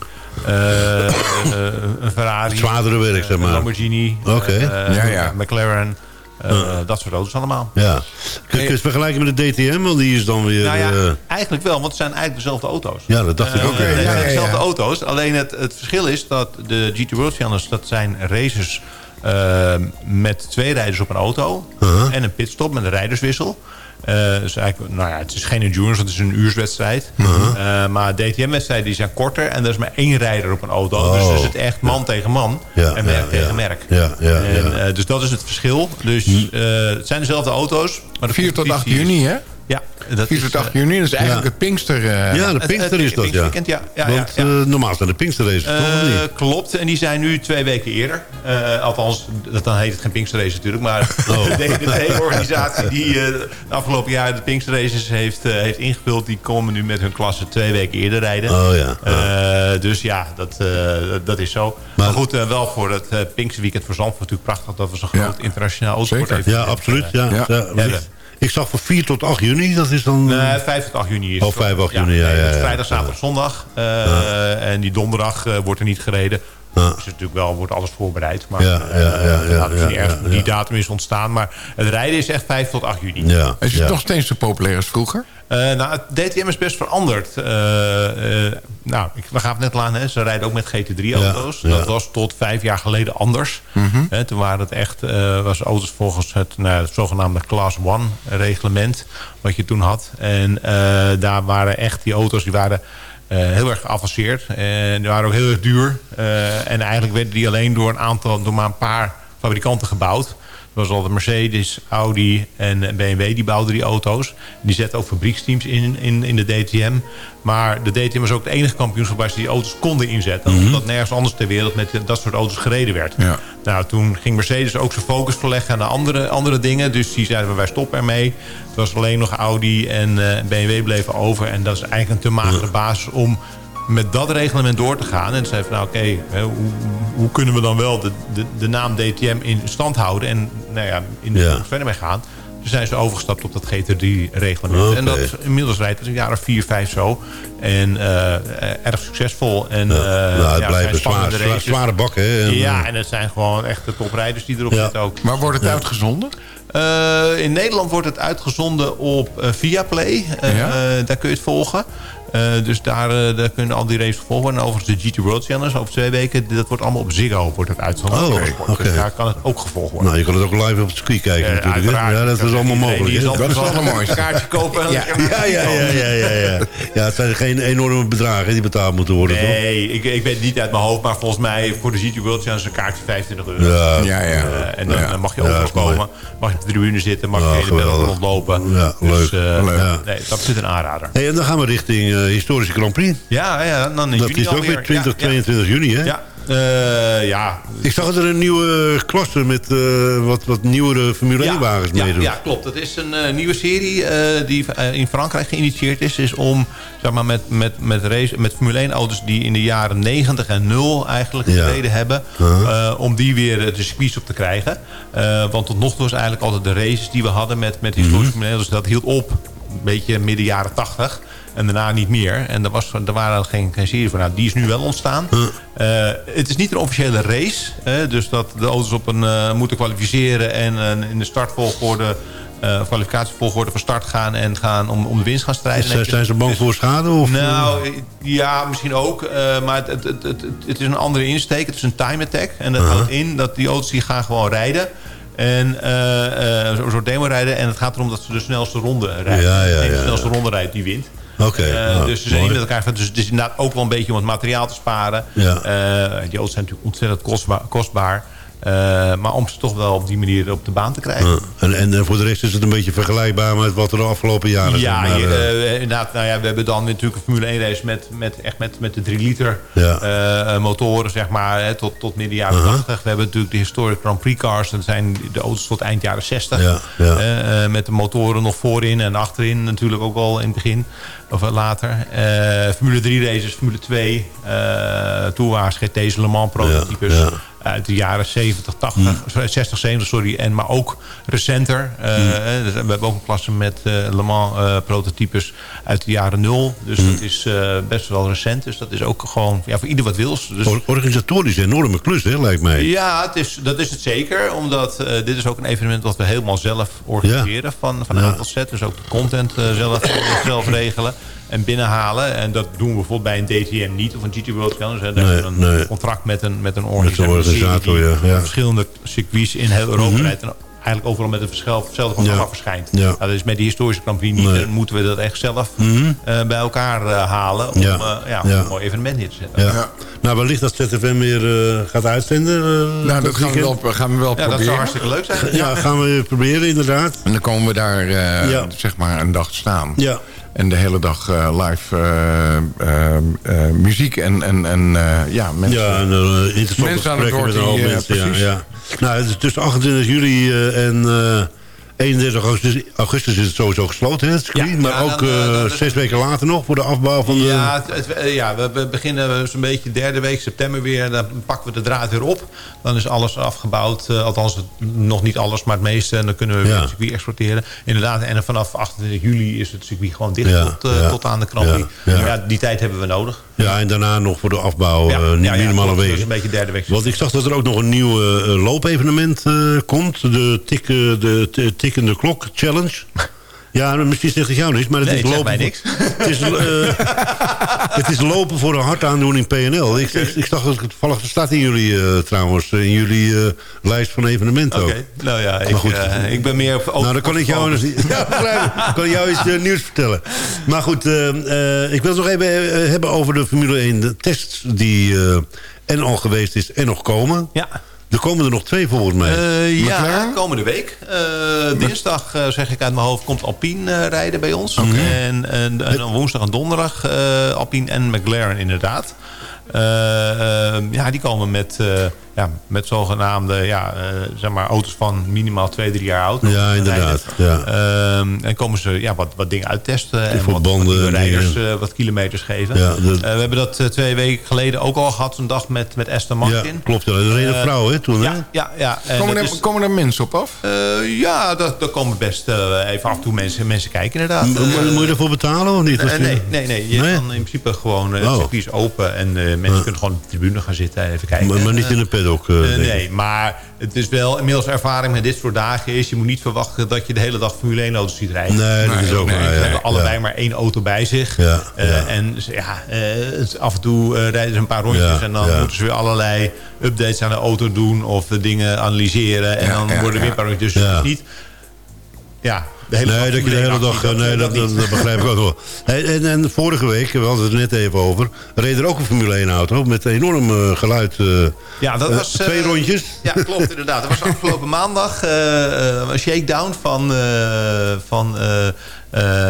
Ferrari. Het zwaardere werk, zeg maar. Een Lamborghini. Oké. Ja, ja. McLaren. Eh, Dat soort auto's allemaal. Ja. Kun je het vergelijken met de DTM? Want die is dan weer... Nou ja, eh, eigenlijk wel, want het zijn eigenlijk dezelfde auto's. Ja, dat dacht ik Eh, ook. Het zijn ja, ja. dezelfde auto's. Alleen het, het verschil is dat de GT World Challenge... dat zijn races met twee rijders op een auto... Uh-huh. en een pitstop met een rijderswissel. Eh, dus eigenlijk, nou ja, het is geen endurance, want het is een uurswedstrijd. Eh, maar DTM-wedstrijden die zijn korter... en er is maar één rijder op een auto. Oh. Dus is het echt man tegen man Ja, en merk ja, tegen ja. merk. Ja, ja, En, ja. Hm. eh, dus dat is het verschil. Dus eh, het zijn dezelfde auto's. Maar de 4 tot 8 competitie is- juni, hè? Ja, dat 4 is, tot 8 eh, juni, dat is eigenlijk ja. het Pinkster... eh, ja, de Pinkster is dat, ja. Want ja. eh, normaal zijn de Pinksterraces, toch? Eh, niet? klopt, en die zijn nu twee weken eerder. Eh, althans, dat, dan heet het geen Pinksterrace natuurlijk. Maar [laughs] Oh. de DDT-organisatie die eh, de afgelopen jaar de Pinksterraces heeft, eh, heeft ingevuld... die komen nu met hun klasse twee weken eerder rijden. Oh ja. Eh, dus ja, dat, eh, dat is zo. Maar, goed, wel voor het uh, Pinksterweekend voor Zandvoort natuurlijk prachtig... dat we zo'n Ja. groot internationaal autosport Zeker. Ja, absoluut. Ja. Ja. Ja, ik, zag van 4 tot 8 juni, dat is dan... Nee, 5 tot 8 juni is Oh, het. 5 8 juni, ja, ja, dus ja. Vrijdag, zaterdag, zondag. Eh, En die donderdag eh, wordt er niet gereden. Ja. Dus natuurlijk wel, wordt alles voorbereid. Maar Ja, ja, ja, eh, ja, dus ja, niet ergens ja, die datum is ontstaan. Maar het rijden is echt 5 tot 8 juni. Ja, Is het ja. nog steeds zo populair als vroeger? Eh, nou, het DTM is best veranderd. Eh, eh, nou, ik, we gaven het net aan, hè, ze rijden ook met GT3-auto's. Ja, ja. Dat was tot vijf jaar geleden anders. Hè, toen waren het echt, eh, was auto's volgens het, nou, het zogenaamde Class 1-reglement... wat je toen had. En eh, daar waren echt die auto's, die waren... eh, heel erg geavanceerd. En die waren ook heel erg duur. Eh, en eigenlijk werden die alleen door een aantal, door maar een paar fabrikanten gebouwd. Was al de Mercedes, Audi en BMW, die bouwden die auto's. Die zetten ook fabrieksteams in, in, in de DTM. Maar de DTM was ook het enige kampioenschap waar ze die auto's konden inzetten. Omdat nergens anders ter wereld met dat soort auto's gereden werd. Ja. Nou, toen ging Mercedes ook zijn focus verleggen naar andere, andere dingen. Dus die zeiden, wij stoppen ermee. Het was alleen nog Audi en eh, BMW bleven over. En dat is eigenlijk een te magere basis om met dat reglement door te gaan. En zei van, nou oké, hè, hoe, hoe kunnen we dan wel de, de, de naam DTM in stand houden... en nou ja, in de Ja. toekomst verder mee gaan. Toen zijn ze overgestapt op dat GT3-reglement. Oké. En dat inmiddels rijdt het een jaar of vier, vijf zo. En eh, erg succesvol. En, Ja. eh, nou, het ja, blijven zwaar, zwaar, zware bakken. Hè? En, Ja, eh, en het zijn gewoon echt de toprijders die erop Ja. zitten ook. Maar wordt het uitgezonden? Eh, in Nederland wordt het uitgezonden op eh, Viaplay. Ja? daar kun je het volgen. Eh, dus daar, eh, daar kunnen al die races volgen. En overigens de GT World Challenge over twee weken... dat wordt allemaal op Ziggo wordt het uitgezonden. Oh. Dus daar kan het ook gevolgd worden. nou, je kan het ook live op het circuit kijken Eh, natuurlijk. Ja, dat is allemaal mogelijk. Dat is wel wel mooi. Een kaartje kopen. en Ja. Ja, ja, ja, ja, ja, ja. Ja, het zijn geen enorme bedragen die betaald moeten worden, toch? Nee, ik, ik weet het niet uit mijn hoofd. Maar volgens mij voor de GT World Challenge is een kaartje 25 euro. Ja, Ja, ja. En dan, Ja. dan mag je Ja, overal dat is mooi. komen. Mag je op de tribune zitten. Mag je de geweldig. rondlopen. Ja, Dus, leuk. eh, Leuk. Ja. Nee, dat zit een aanrader. Hey, en dan gaan we richting historische Grand Prix. Ja, ja dan in Dat juni is ook weer 20, Ja, ja. 22 juni, hè? Ja, eh, ja. Ik zag er een nieuwe klasse met eh, wat, wat nieuwere Formule 1-wagens ja, meedoen. ja, klopt. Het is een eh, nieuwe serie eh, die eh, in Frankrijk geïnitieerd is. Is om zeg maar, met, met, met, race, met Formule 1 auto's die in de jaren 90 en 0 eigenlijk Ja. gereden hebben. Eh, om die weer de circuits op te krijgen. Eh, want tot nog toe was eigenlijk altijd de races die we hadden met, met Mhm. historische Formule 1 auto's. Dat hield op een beetje midden jaren 80. En daarna niet meer. En er, was, er waren geen, geen serie voor. Nou, die is nu wel ontstaan. Eh, het is niet een officiële race. Dus dat de auto's op een, eh, moeten kwalificeren... en eh, in de startvolgorde, kwalificatievolgorde van start gaan... en gaan om, om de winst gaan strijden. Zijn, zijn ze bang voor schade? Of, Nou, ja, misschien ook. maar het, het, het, het, het is een andere insteek. Het is een time attack. En dat Uh-huh. houdt in dat die auto's die gaan gewoon rijden. En eh, eh, een soort demo rijden. En het gaat erom dat ze de snelste ronde rijden. Ja, ja, en de snelste ronde rijdt, die wint. Oké, Eh, nou, dus ze zijn niet met elkaar. Dus het is inderdaad ook wel een beetje om het materiaal te sparen. Ja. Eh, die auto's zijn natuurlijk ontzettend kostbaar. kostbaar. Eh, maar om ze toch wel op die manier op de baan te krijgen. Ja. En, en eh, voor de rest is het een beetje vergelijkbaar met wat er de afgelopen jaren Ja, maar, je- eh, inderdaad. Nou ja, we hebben dan natuurlijk een Formule 1 race met, met, echt met, met de 3 liter Ja. motoren, zeg maar, hè, tot, tot midden jaren Uh-huh. 80. We hebben natuurlijk de historic Grand Prix cars. Dat zijn de auto's tot eind jaren 60. Ja, ja. Met de motoren nog voorin en achterin natuurlijk ook al in het begin. Of later. Eh, Formule 3 races, Formule 2, eh Tourwaars, GT's, Le Mans prototypes. Ja, ja. Uit de jaren 70, 80, sorry, 60, 70, sorry. En, maar ook recenter. Eh, eh, dus we hebben ook een klasse met Le Mans prototypes uit de jaren 0. Dus dat is best wel recent. Dus dat is ook gewoon ja, voor ieder wat wils. Dus, or- Organisatorisch een enorme klus, hè, lijkt mij. ja, het is, dat is het zeker. Omdat dit is ook een evenement wat we helemaal zelf organiseren van, van A tot Z. Dus ook de content zelf, [coughs] zelf regelen en binnenhalen. En dat doen we bijvoorbeeld bij een DTM niet of een GT World Challenge. hè. Daar Nee, hebben we een nee. contract met een, met een Met organisator, de organisator, die ja, ja. verschillende circuits in heel Europa Mhm. rijdt. En eigenlijk overal met een verschil- hetzelfde programma Ja. verschijnt. Ja. Nou, dat is met die historische Prix niet. Nee. Dan moeten we dat echt zelf Mhm. eh, bij elkaar eh, halen. Om Ja. eh, ja, om een mooi evenement neer te zetten. Ja. Nou, wellicht dat ZFM weer eh, gaat uitzenden. eh, Nou, dat gaan we wel, gaan we wel Ja, dat proberen. zou hartstikke leuk zijn. Ja, gaan we proberen inderdaad. En dan komen we daar eh, Ja. zeg maar een dag staan. Ja. En de hele dag eh, live eh, eh, muziek en, en, en ja, mensen, Ja, en interessante mensen aan het woord. die, mensen. Ja, precies. ja. Nou, het is tussen 28 juli en 31 augustus, augustus is het sowieso gesloten, het circuit. Ja, maar ja, ook dan, eh, eh, dan- zes weken later nog voor de afbouw van de... Ja, het- het- eh, ja we, we beginnen zo'n beetje derde week september weer. Dan pakken we de draad weer op. Dan is alles afgebouwd. eh, althans, het- nog niet alles, maar het meeste. En dan kunnen we weer het circuit exporteren. Inderdaad, en vanaf 28 juli is het circuit gewoon dicht Ja, tot, ja. tot aan de Ja, ja. die tijd hebben we nodig. Ja, en daarna nog voor de afbouw, Ja, eh, ja, ja, minimale klopt. Dus een beetje derde week. Want ik zag dat er ook nog een nieuw eh, loopevenement komt. De, tik, de tikkende klok challenge. Ja, misschien zegt het jou niks, maar het Nee, is lopen. mij niks. [laughs] Het is, eh, het is lopen voor een hartaandoening PNL. Ik, ik, ik zag dat het toevallig staat in jullie eh, trouwens, in jullie eh, lijst van evenementen Oké, ook. nou ja, ik, goed. eh, ik ben meer... Nou, dan kan ik jou, [laughs] ja, ik. kan jou iets eh, nieuws vertellen. Maar goed, eh, eh, ik wil het nog even eh, hebben over de Formule 1 de tests die eh, en al geweest is en nog komen. Ja. Er komen er nog twee volgens mij. Eh, ja, komende week. Eh, dinsdag, eh, zeg ik uit mijn hoofd, komt Alpine eh, rijden bij ons. En, en, en dan woensdag en donderdag eh, Alpine en McLaren inderdaad. Eh, eh, ja, die komen met, eh, ja, met zogenaamde ja, eh, zeg maar, auto's van minimaal twee, drie jaar oud. Ja, inderdaad, ja. Ehm, en komen ze ja, wat, wat dingen uittesten. En wat, banden wat rijders eh, wat kilometers geven. Ja, dat- Eh, we hebben dat twee weken geleden ook al gehad. Zo'n dag met, met Aston ja, Martin. klopt. Ja. Reed een vrouw hè, toen. hè? Ja, ja, ja. En Komen, dat er, is- komen er mensen op af? eh, ja, daar, daar komen best even af en toe mensen, mensen kijken inderdaad. Mo- mo- Moet je ervoor betalen of niet? Nee, nee, nee. Je Nee? kan in principe gewoon... eh, Oh. Het circuit is open en eh, mensen kunnen gewoon op de tribune gaan zitten en even kijken. Maar, maar niet Eh, in de paddock. eh, eh, nee, maar het is wel inmiddels ervaring met dit soort dagen is. Je moet niet verwachten dat je de hele dag Formule 1 auto's ziet rijden. Nee, dat is ook Nee, waar, Ze ja. hebben allebei Ja. maar één auto bij zich. Ja, Eh, ja. En ja, eh, af en toe eh, rijden ze een paar rondjes Ja, en dan ja. moeten ze weer allerlei updates aan de auto doen of de dingen analyseren. En Ja, dan ja, worden er weer ja. een paar rondjes. Dus niet... Ja, de hele Nee, dat je de hele 1 dag... actie, Nee, dat, dat, dat dat, niet. dat begrijp ik ook wel. En, en vorige week, we hadden het er net even over... reed er ook een Formule 1 auto met enorm eh, geluid. eh, Ja, dat eh, was... twee rondjes. Ja, klopt inderdaad. Dat was afgelopen maandag eh, eh, een shakedown van, eh, van eh, eh,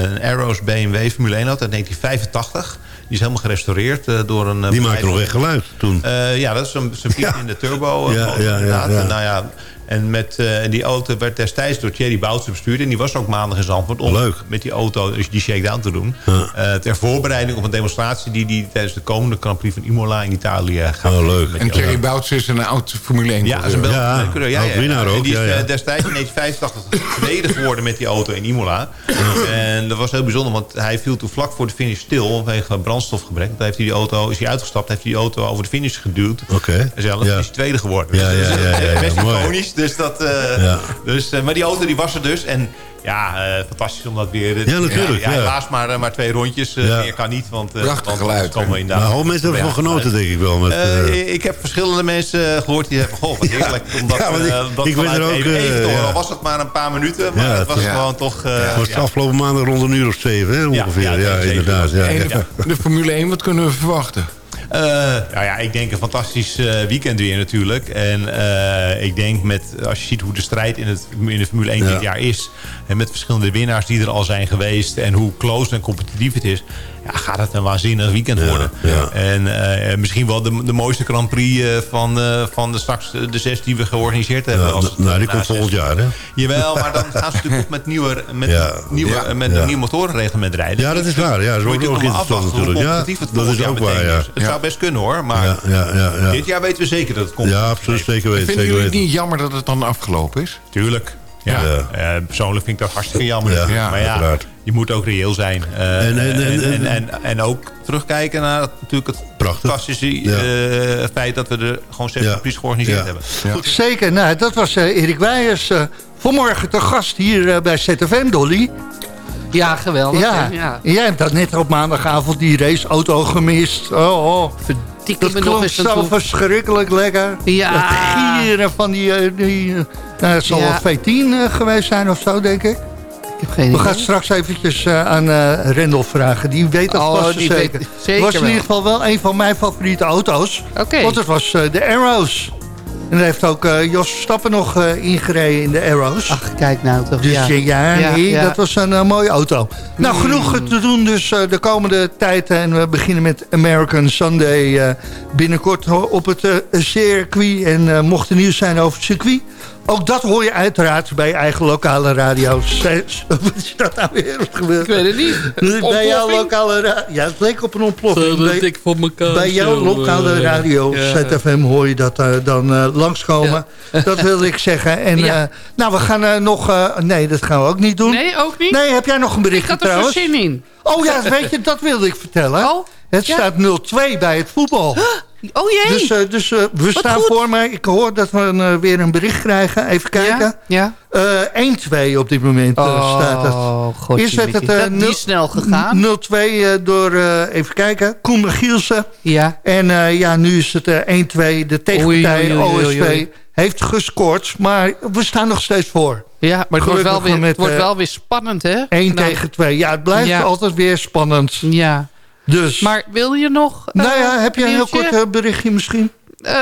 een Arrows BMW Formule 1 auto uit 1985. Die is helemaal gerestaureerd eh, door een... Die maakte nog echt geluid toen. Eh, ja, dat is zo'n zo'n piep in de turbo. Ja, ja, ja, inderdaad. ja. En Nou ja, en met, eh, die auto werd destijds door Thierry Boutsen bestuurd. En die was ook maandag in Zandvoort om Leuk. met die auto dus die shakedown te doen. Ja. Eh, ter voorbereiding op een demonstratie die die tijdens de komende Grand Prix van Imola in Italië gaat. Oh, leuk. En Thierry auto. Bouts is een oud Formule 1 Ja, dat is een. Belgische Ja, coureur. Ja, ja, oud-winnaar En ook, die is ja, ja. eh, destijds in 1985 tweede geworden met die auto in Imola. En dat was heel bijzonder, want hij viel toen vlak voor de finish stil vanwege brandstofgebrek. Toen heeft hij die auto, is hij uitgestapt, heeft hij die auto over de finish geduwd. Oké. En zelf Ja. is hij tweede geworden. Ja, ja, ja, ja, ja, best mooi. iconisch. Dus dat, eh, Ja. dus, eh, maar die auto die was er dus. En ja, eh, fantastisch om dat weer... Ja, natuurlijk, Ja, ja. helaas maar, maar twee rondjes. eh, Ja. Meer kan niet, want... eh, Prachtig want geluid, komen inderdaad... Nou, mensen hebben ervan genoten, denk ik wel. Met, eh, eh, ik heb verschillende mensen gehoord die hebben goh, wat [laughs] heerlijk. Omdat, ik- dat ik ben er ook, even, even te horen. ja. Al was het maar een paar minuten, maar Ja, het was ja. gewoon toch... eh, het was ja. afgelopen maand rond een uur of zeven, hè, ongeveer. ja, inderdaad. Ja, de Formule 1, wat kunnen we verwachten? Eh, nou ja, ik denk een fantastisch eh, weekend weer natuurlijk. En eh, ik denk met, als je ziet hoe de strijd in, het, in de Formule 1 dit jaar is... en met verschillende winnaars die er al zijn geweest... en hoe close en competitief het is... Ja, gaat het een waanzinnig weekend worden. En eh, misschien wel de, de mooiste Grand Prix eh, van, eh, van de straks de, zes die we georganiseerd hebben. Ja, Als het nou, die komt zes- volgend jaar, hè? Jawel, maar dan gaan ze natuurlijk ook met, nieuwe, met, Ja. nieuwe, Ja. met Ja. een nieuw motorenreglement rijden. Ja, dat is waar. Ja, dat is Moet ook, afwachten natuurlijk. Ja, dat is ook waar, ja. Het zou best kunnen hoor, maar Ja, ja, ja, ja. dit jaar weten we zeker dat het komt. Ja, absoluut. Zeker weten. Vinden jullie het niet jammer dat het dan afgelopen is? Tuurlijk. Ja. Ja. Eh, persoonlijk vind ik dat hartstikke jammer. Ja, Ja, maar ja, uiteraard. Je moet ook reëel zijn. Eh, En- en- en- en, en, en, en ook terugkijken naar het, natuurlijk het Prachtig. fantastische Ja. eh, feit dat we er gewoon 70 Ja. precies georganiseerd Ja. hebben. Ja. Goed, Zeker, nou, dat was eh, Erik Weijers. eh, vanmorgen te gast hier bij ZFM, Dolly. Ja, geweldig. Ja, ja. jij hebt dat net op maandagavond die raceauto gemist. Oh, oh. Dat me nog klonk eens zo verschrikkelijk lekker. Ja. Dat gieren van die... die nou, het zal Ja. wel V10 eh, geweest zijn of zo, denk ik. Ik heb geen We gaan straks eventjes eh, aan eh Rendel vragen. Die weet dat Oh, vast zeker. Het zeker was in ieder geval wel een van mijn favoriete auto's. Oké. Want het was eh, de Arrows. En daar heeft ook Jos Verstappen nog eh, ingereden in de Arrows. Ach, kijk nou toch. Dus ja, ja, Ja, nee, ja. dat was een mooie auto. Nou, genoeg te doen dus de komende tijd. En we beginnen met American Sunday binnenkort op het circuit. En mocht er nieuws zijn over het circuit... ook dat hoor je uiteraard bij je eigen lokale radio. [laughs] Wat is dat nou weer wat? Ik weet het niet. [laughs] Bij jouw lokale radio. Ja, het leek op een ontploffing. Bij- ik voor elkaar bij jouw zo, lokale eh, radio, ja. ZFM, hoor je dat eh, dan eh, langskomen. Dat wilde ik zeggen. En Ja. eh, nou, we gaan eh, nog... eh, nee, dat gaan we ook niet doen. Nee, ook niet? Nee, heb jij nog een Ik berichtje had er zo trouwens? zin in. Oh ja, weet je, dat wilde ik vertellen. Oh, het ja. staat 0-2 bij het voetbal. Oh jee. Dus, eh, dus eh, we staan goed. voor mij. Ik hoor dat we een, eh, weer een bericht krijgen. Even kijken. ja? ja. Eh 1-2 op dit moment eh, staat het. Oh, godje, Eerst werd het Dat- nul- snel gegaan. 0-2 eh, door, even kijken, Koen Michielsen. Ja. En ja, nu is het eh, 1-2. De tegenpartij OSV heeft gescoord. Maar we staan nog steeds voor. Ja, maar het wordt wel weer, het wordt wel weer spannend, hè? 1 Nou, tegen 2. Ja, het blijft Ja. altijd weer spannend. Ja. Dus, Maar wil je nog... eh, nou ja, heb je een heel kort eh, berichtje misschien? Eh,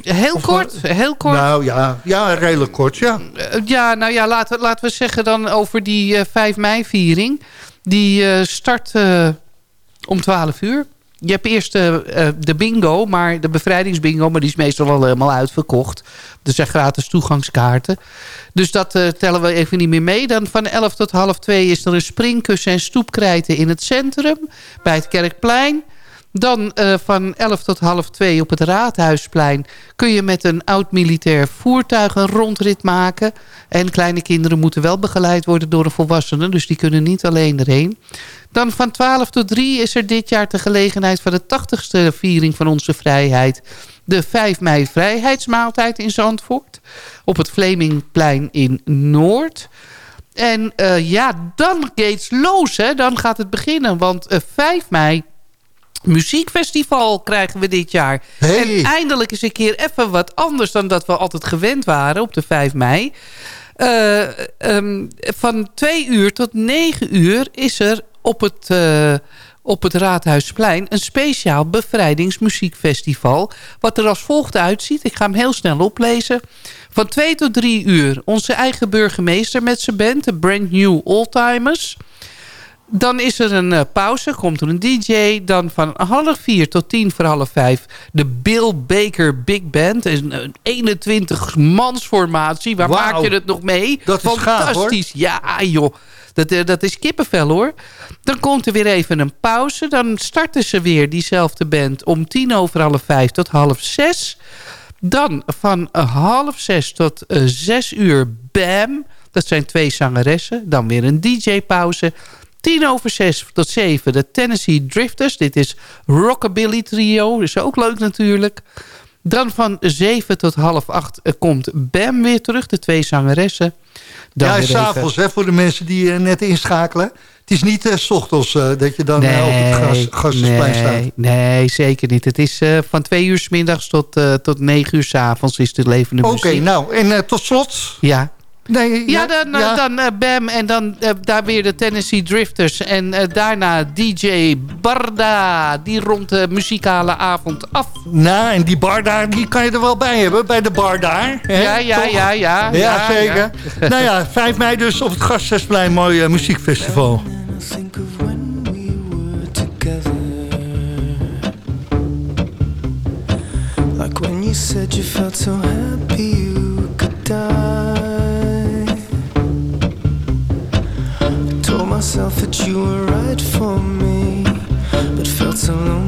heel kort, heel kort. Nou ja, ja, redelijk kort, ja. Ja, nou ja, laten, laten we zeggen dan over die eh 5 mei-viering. Die start om 12 uur. Je hebt eerst eh, eh, de bingo, maar de bevrijdingsbingo... maar die is meestal al helemaal uitverkocht. Er zijn gratis toegangskaarten. Dus dat eh, tellen we even niet meer mee. Dan van 11 tot half 2 is er een springkussen en stoepkrijten in het centrum... bij het Kerkplein. Dan van 11 tot half 2 op het Raadhuisplein... kun je met een oud-militair voertuig een rondrit maken. En kleine kinderen moeten wel begeleid worden door een volwassene... dus die kunnen niet alleen erheen. Dan van 12 tot 3 is er dit jaar de gelegenheid... van de 80ste viering van onze vrijheid... de 5 mei vrijheidsmaaltijd in Zandvoort... op het Vlemingplein in Noord... En eh, ja, dan gates los, hè. Dan gaat het beginnen. Want eh, 5 mei muziekfestival krijgen we dit jaar. Hey. En eindelijk eens een keer even wat anders dan dat we altijd gewend waren op de 5 mei. Eh, ehm, van 2 uur tot 9 uur is er op het, eh, op het Raadhuisplein een speciaal bevrijdingsmuziekfestival. Wat er als volgt uitziet. Ik ga hem heel snel oplezen. Van 2 tot 3 uur onze eigen burgemeester met zijn band, de Brand New Oldtimers. Dan is er een eh, pauze, komt er een DJ. Dan van half vier tot tien voor half vijf de Bill Baker Big Band. Een, een 21 mansformatie. Waar Wauw. maak je het nog mee? Dat is gaaf. Fantastisch. Ja, joh. Dat, eh, dat is kippenvel, hoor. Dan komt er weer even een pauze. Dan starten ze weer, diezelfde band, om tien over half vijf tot half zes. Dan van eh, half zes tot eh, zes uur BAM. Dat zijn twee zangeressen. Dan weer een DJ-pauze. Tien over zes tot zeven de Tennessee Drifters. Dit is Rockabilly Trio. Is ook leuk natuurlijk. Dan van zeven tot half acht eh, komt Bam weer terug. De twee zangeressen. Dan ja, s'avonds, hè, voor de mensen die eh, net inschakelen. Het is niet eh, s ochtends dat je dan op het gas, Gasthuisplein staat. nee, nee, zeker niet. Het is van twee uur s middags tot, tot negen uur s avonds is de levende Oké, nou, en tot slot, Ja. Nee, Ja, dan, eh, dan eh, Bam en dan eh, daar weer de Tennessee Drifters. En daarna DJ Barda. Die rond de muzikale avond af. Nou, en die bar daar, die kan je er wel bij hebben, bij de bar daar. hè? Ja, ja, ja, ja. Ja, ja, zeker. nou ja, 5 mei dus op het Gasthuisplein, mooi muziekfestival. think of when we were together. Like when you said you felt so happy you could die. Myself that you were right for me, but felt so lonely